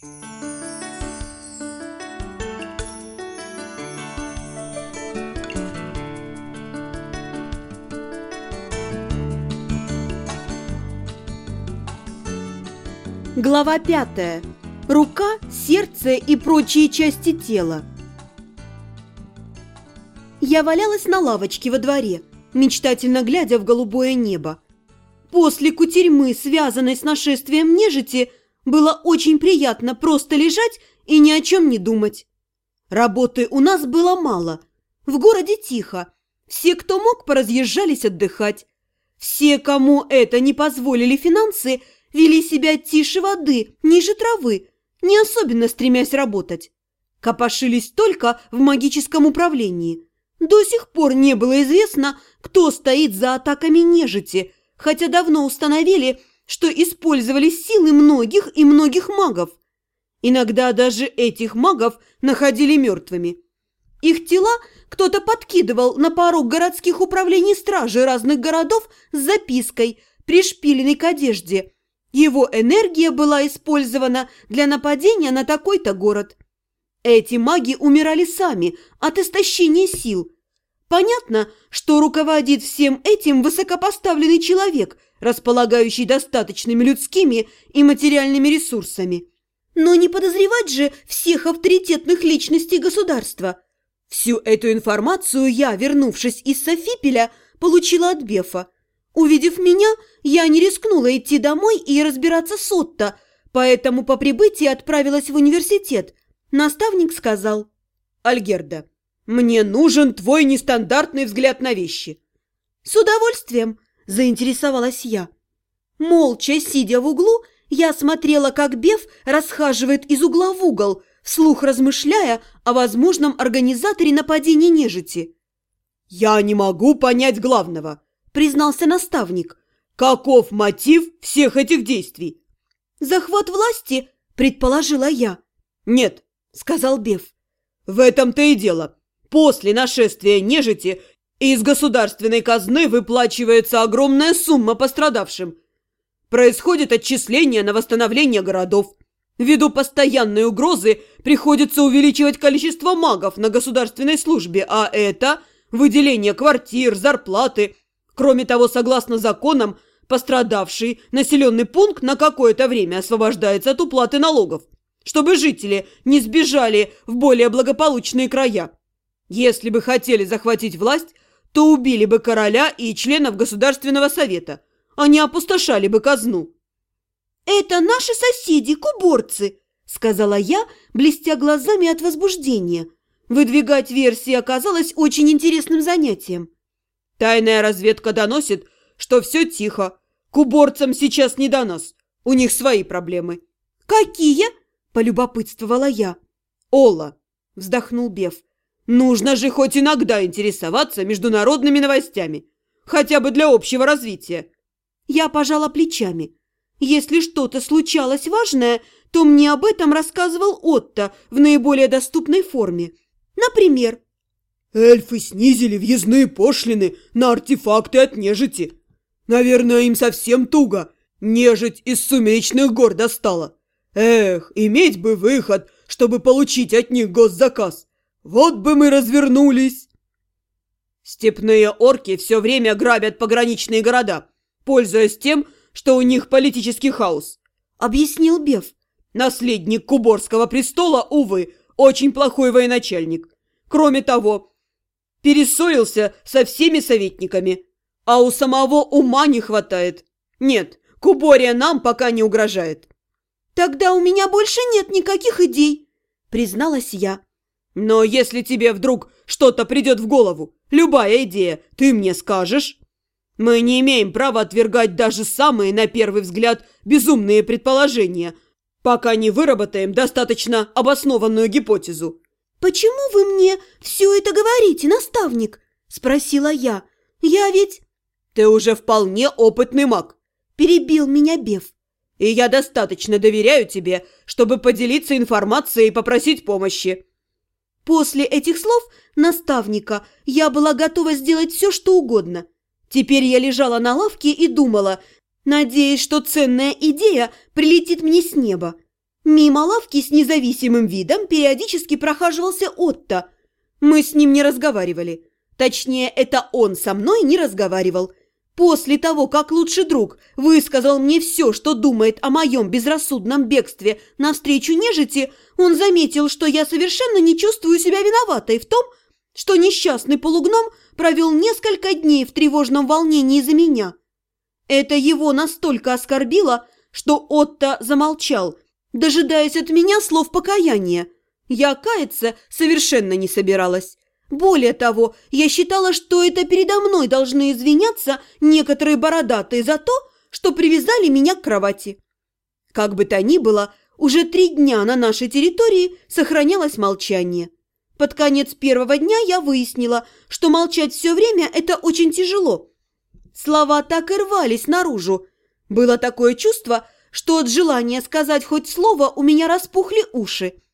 Глава пятая. Рука, сердце и прочие части тела. Я валялась на лавочке во дворе, мечтательно глядя в голубое небо. После кутерьмы, связанной с нашествием нежити, было очень приятно просто лежать и ни о чем не думать. Работы у нас было мало. В городе тихо. Все, кто мог, поразъезжались отдыхать. Все, кому это не позволили финансы, вели себя тише воды, ниже травы, не особенно стремясь работать. Копошились только в магическом управлении. До сих пор не было известно, кто стоит за атаками нежити, хотя давно установили, что использовали силы многих и многих магов. Иногда даже этих магов находили мертвыми. Их тела кто-то подкидывал на порог городских управлений стражи разных городов с запиской, пришпиленной к одежде – его энергия была использована для нападения на такой-то город. Эти маги умирали сами от истощения сил. Понятно, что руководит всем этим высокопоставленный человек, располагающий достаточными людскими и материальными ресурсами. Но не подозревать же всех авторитетных личностей государства. Всю эту информацию я, вернувшись из Софипеля, получила от Бефа. Увидев меня, я не рискнула идти домой и разбираться с Отто, поэтому по прибытии отправилась в университет. Наставник сказал, «Альгерда, мне нужен твой нестандартный взгляд на вещи». «С удовольствием», – заинтересовалась я. Молча, сидя в углу, я смотрела, как Беф расхаживает из угла в угол, вслух размышляя о возможном организаторе нападения нежити. «Я не могу понять главного», – признался наставник. «Каков мотив всех этих действий?» «Захват власти», – предположила я. «Нет», – сказал Беф. «В этом-то и дело. После нашествия нежити из государственной казны выплачивается огромная сумма пострадавшим. Происходит отчисление на восстановление городов. Ввиду постоянной угрозы приходится увеличивать количество магов на государственной службе, а это выделение квартир, зарплаты – Кроме того, согласно законам, пострадавший населенный пункт на какое-то время освобождается от уплаты налогов, чтобы жители не сбежали в более благополучные края. Если бы хотели захватить власть, то убили бы короля и членов Государственного совета, а не опустошали бы казну. «Это наши соседи, куборцы», — сказала я, блестя глазами от возбуждения. Выдвигать версии оказалось очень интересным занятием. Тайная разведка доносит, что все тихо. К уборцам сейчас не до нас. У них свои проблемы. «Какие?» – полюбопытствовала я. «Ола», – вздохнул Беф. «Нужно же хоть иногда интересоваться международными новостями. Хотя бы для общего развития». Я пожала плечами. Если что-то случалось важное, то мне об этом рассказывал Отто в наиболее доступной форме. Например, Эльфы снизили въездные пошлины на артефакты от нежити. Наверное, им совсем туго. Нежить из сумеречных гор достала. Эх, иметь бы выход, чтобы получить от них госзаказ. Вот бы мы развернулись. Степные орки все время грабят пограничные города, пользуясь тем, что у них политический хаос. Объяснил Беф. Наследник Куборского престола, увы, очень плохой военачальник. Кроме того, перессорился со всеми советниками, а у самого ума не хватает. Нет, Кубория нам пока не угрожает. Тогда у меня больше нет никаких идей, призналась я. Но если тебе вдруг что-то придет в голову, любая идея, ты мне скажешь. Мы не имеем права отвергать даже самые, на первый взгляд, безумные предположения, пока не выработаем достаточно обоснованную гипотезу. «Почему вы мне все это говорите, наставник?» – спросила я. «Я ведь...» «Ты уже вполне опытный маг», – перебил меня Беф. «И я достаточно доверяю тебе, чтобы поделиться информацией и попросить помощи». После этих слов наставника я была готова сделать все, что угодно. Теперь я лежала на лавке и думала, надеясь, что ценная идея прилетит мне с неба. Мимо лавки с независимым видом периодически прохаживался Отто. Мы с ним не разговаривали. Точнее, это он со мной не разговаривал. После того, как лучший друг высказал мне все, что думает о моем безрассудном бегстве навстречу нежити, он заметил, что я совершенно не чувствую себя виноватой в том, что несчастный полугном провел несколько дней в тревожном волнении за меня. Это его настолько оскорбило, что Отто замолчал, дожидаясь от меня слов покаяния. Я каяться совершенно не собиралась. Более того, я считала, что это передо мной должны извиняться некоторые бородатые за то, что привязали меня к кровати. Как бы то ни было, уже три дня на нашей территории сохранялось молчание. Под конец первого дня я выяснила, что молчать все время – это очень тяжело. Слова так и рвались наружу. Было такое чувство, что от желания сказать хоть слово у меня распухли уши –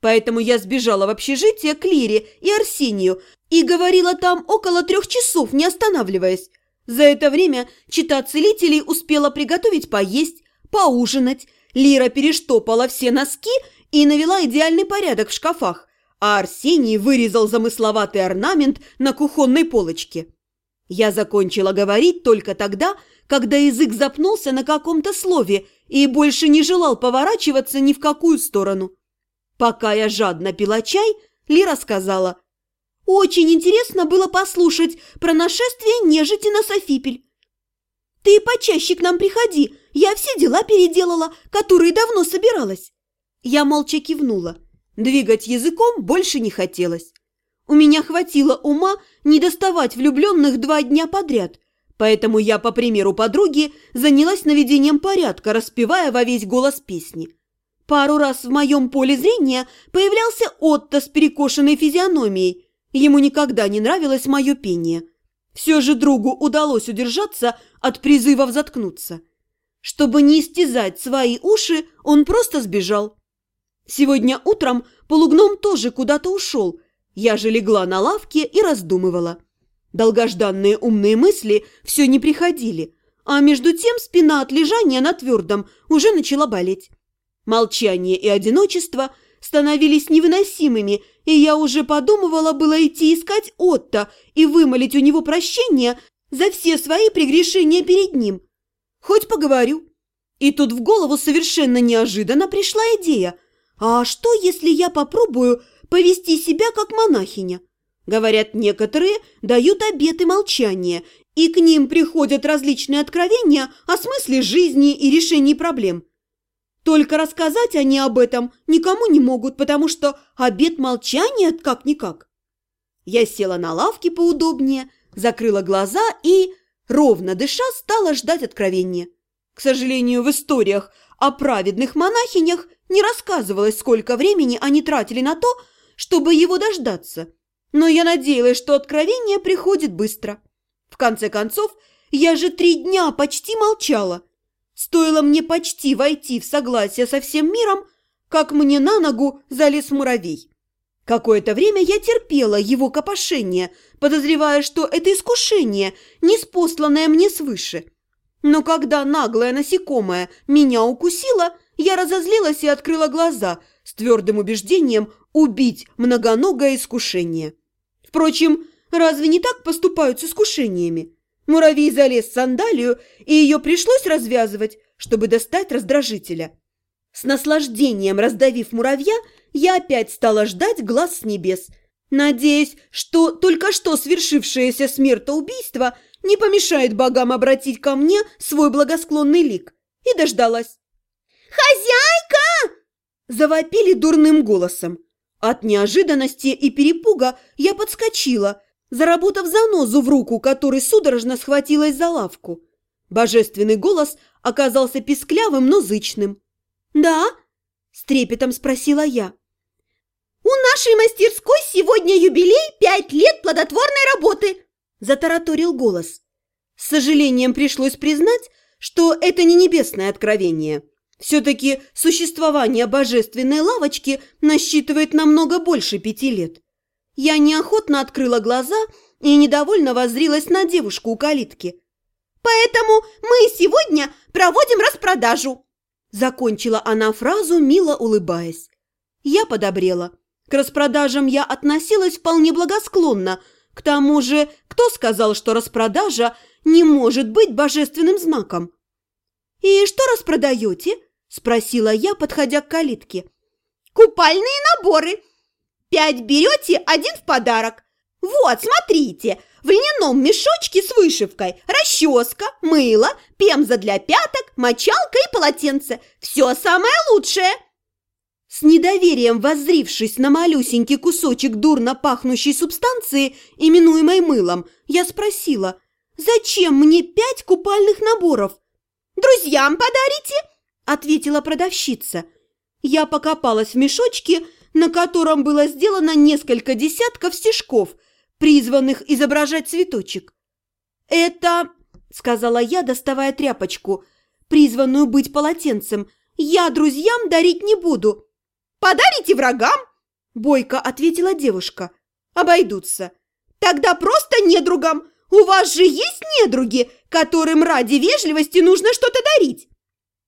Поэтому я сбежала в общежитие к Лире и Арсению и говорила там около трех часов, не останавливаясь. За это время чита целителей успела приготовить поесть, поужинать. Лира перештопала все носки и навела идеальный порядок в шкафах, а Арсений вырезал замысловатый орнамент на кухонной полочке. Я закончила говорить только тогда, когда язык запнулся на каком-то слове и больше не желал поворачиваться ни в какую сторону. Пока я жадно пила чай, Лира сказала, «Очень интересно было послушать про нашествие нежити на Софипель. Ты почаще к нам приходи, я все дела переделала, которые давно собиралась». Я молча кивнула. Двигать языком больше не хотелось. У меня хватило ума не доставать влюбленных два дня подряд, поэтому я, по примеру подруги, занялась наведением порядка, распевая во весь голос песни – Пару раз в моем поле зрения появлялся Отто с перекошенной физиономией. Ему никогда не нравилось мое пение. Все же другу удалось удержаться от призывов заткнуться. Чтобы не истязать свои уши, он просто сбежал. Сегодня утром полугном тоже куда-то ушел. Я же легла на лавке и раздумывала. Долгожданные умные мысли все не приходили, а между тем спина от лежания на твердом уже начала болеть. Молчание и одиночество становились невыносимыми, и я уже подумывала было идти искать Отто и вымолить у него прощение за все свои прегрешения перед ним. Хоть поговорю. И тут в голову совершенно неожиданно пришла идея. А что, если я попробую повести себя как монахиня? Говорят, некоторые дают обеты молчания, и к ним приходят различные откровения о смысле жизни и решении проблем. Только рассказать они об этом никому не могут, потому что обед молчания как-никак. Я села на лавке поудобнее, закрыла глаза и, ровно дыша, стала ждать откровения. К сожалению, в историях о праведных монахинях не рассказывалось, сколько времени они тратили на то, чтобы его дождаться. Но я надеялась, что откровение приходит быстро. В конце концов, я же три дня почти молчала – Стоило мне почти войти в согласие со всем миром, как мне на ногу залез муравей. Какое-то время я терпела его копошение, подозревая, что это искушение, неспосланное мне свыше. Но когда наглое насекомое меня укусило, я разозлилась и открыла глаза с твердым убеждением убить многоногое искушение. Впрочем, разве не так поступают с искушениями? Муравей залез в сандалию, и ее пришлось развязывать, чтобы достать раздражителя. С наслаждением раздавив муравья, я опять стала ждать глаз с небес, надеясь, что только что свершившееся смертоубийство не помешает богам обратить ко мне свой благосклонный лик. И дождалась. «Хозяйка!» Завопили дурным голосом. От неожиданности и перепуга я подскочила – заработав занозу в руку, которой судорожно схватилась за лавку. Божественный голос оказался писклявым, но зычным. «Да?» – с трепетом спросила я. «У нашей мастерской сегодня юбилей пять лет плодотворной работы!» – затараторил голос. С сожалением пришлось признать, что это не небесное откровение. Все-таки существование божественной лавочки насчитывает намного больше пяти лет. Я неохотно открыла глаза и недовольно воззрилась на девушку у калитки. «Поэтому мы сегодня проводим распродажу!» Закончила она фразу, мило улыбаясь. Я подобрела. К распродажам я относилась вполне благосклонно. К тому же, кто сказал, что распродажа не может быть божественным знаком? «И что распродаете?» – спросила я, подходя к калитке. «Купальные наборы. Пять берете, один в подарок. Вот, смотрите, в льняном мешочке с вышивкой расческа, мыло, пемза для пяток, мочалка и полотенце. Все самое лучшее!» С недоверием воззрившись на малюсенький кусочек дурно пахнущей субстанции, именуемой мылом, я спросила, «Зачем мне пять купальных наборов?» «Друзьям подарите?» – ответила продавщица. Я покопалась в мешочке, на котором было сделано несколько десятков стежков – призванных изображать цветочек. «Это...» – сказала я, доставая тряпочку, призванную быть полотенцем. «Я друзьям дарить не буду». «Подарите врагам?» – бойко ответила девушка. «Обойдутся. Тогда просто недругам. У вас же есть недруги, которым ради вежливости нужно что-то дарить».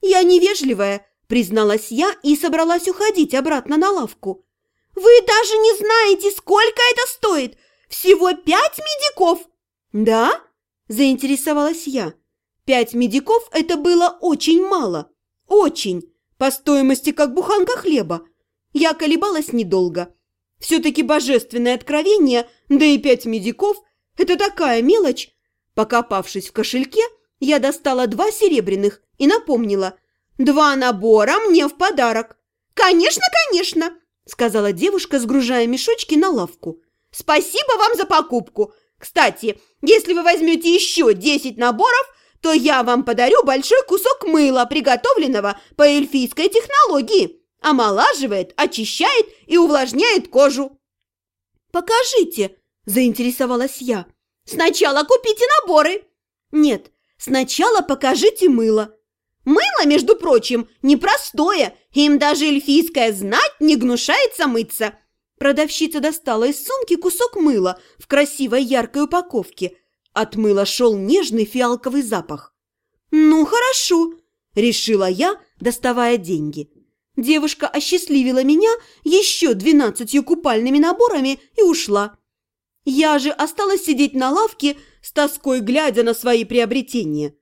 «Я невежливая», – призналась я и собралась уходить обратно на лавку. «Вы даже не знаете, сколько это стоит!» Всего пять медиков!» «Да?» – заинтересовалась я. Пять медиков – это было очень мало. Очень. По стоимости, как буханка хлеба. Я колебалась недолго. Все-таки божественное откровение, да и пять медиков – это такая мелочь. Покопавшись в кошельке, я достала два серебряных и напомнила. «Два набора мне в подарок». «Конечно, конечно!» – сказала девушка, сгружая мешочки на лавку. Спасибо вам за покупку. Кстати, если вы возьмете еще 10 наборов, то я вам подарю большой кусок мыла, приготовленного по эльфийской технологии. Омолаживает, очищает и увлажняет кожу. «Покажите!» – заинтересовалась я. «Сначала купите наборы!» «Нет, сначала покажите мыло!» «Мыло, между прочим, непростое, им даже эльфийская знать не гнушается мыться!» Продавщица достала из сумки кусок мыла в красивой яркой упаковке. От мыла шел нежный фиалковый запах. «Ну, хорошо», – решила я, доставая деньги. Девушка осчастливила меня еще двенадцатью купальными наборами и ушла. Я же осталась сидеть на лавке, с тоской глядя на свои приобретения.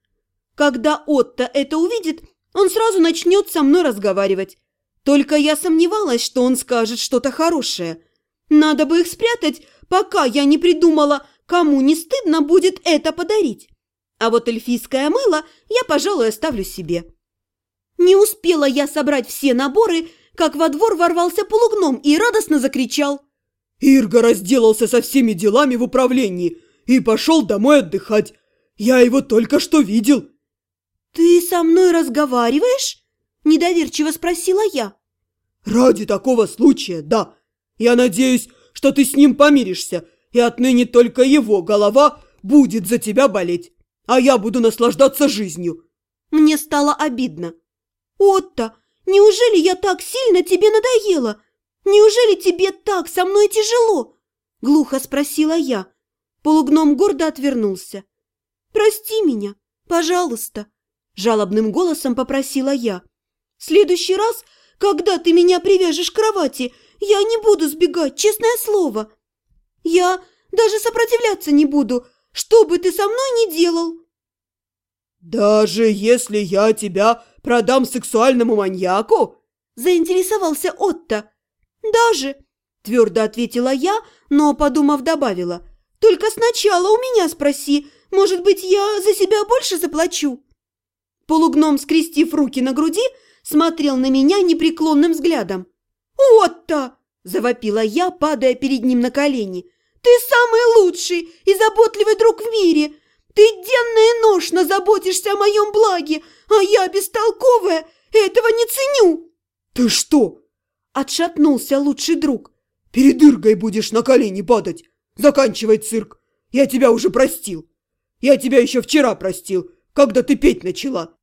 Когда Отто это увидит, он сразу начнет со мной разговаривать. Только я сомневалась, что он скажет что-то хорошее. Надо бы их спрятать, пока я не придумала, кому не стыдно будет это подарить. А вот эльфийское мыло я, пожалуй, оставлю себе. Не успела я собрать все наборы, как во двор ворвался полугном и радостно закричал. «Ирга разделался со всеми делами в управлении и пошел домой отдыхать. Я его только что видел». «Ты со мной разговариваешь?» – недоверчиво спросила я. «Ради такого случая, да. Я надеюсь, что ты с ним помиришься, и отныне только его голова будет за тебя болеть, а я буду наслаждаться жизнью». Мне стало обидно. «Отто, неужели я так сильно тебе надоела? Неужели тебе так со мной тяжело?» Глухо спросила я. Полугном гордо отвернулся. «Прости меня, пожалуйста», – жалобным голосом попросила я следующий раз, когда ты меня привяжешь к кровати, я не буду сбегать, честное слово. Я даже сопротивляться не буду, что бы ты со мной ни делал. Даже если я тебя продам сексуальному маньяку? Заинтересовался Отто. Даже, твердо ответила я, но, подумав, добавила. Только сначала у меня спроси, может быть, я за себя больше заплачу? Полугном, скрестив руки на груди, смотрел на меня непреклонным взглядом. «Отто!» – завопила я, падая перед ним на колени. «Ты самый лучший и заботливый друг в мире! Ты денно и ношно заботишься о моем благе, а я бестолковая этого не ценю!» «Ты что?» – отшатнулся лучший друг. «Перед Иргой будешь на колени падать! Заканчивай цирк! Я тебя уже простил! Я тебя еще вчера простил, когда ты петь начала!»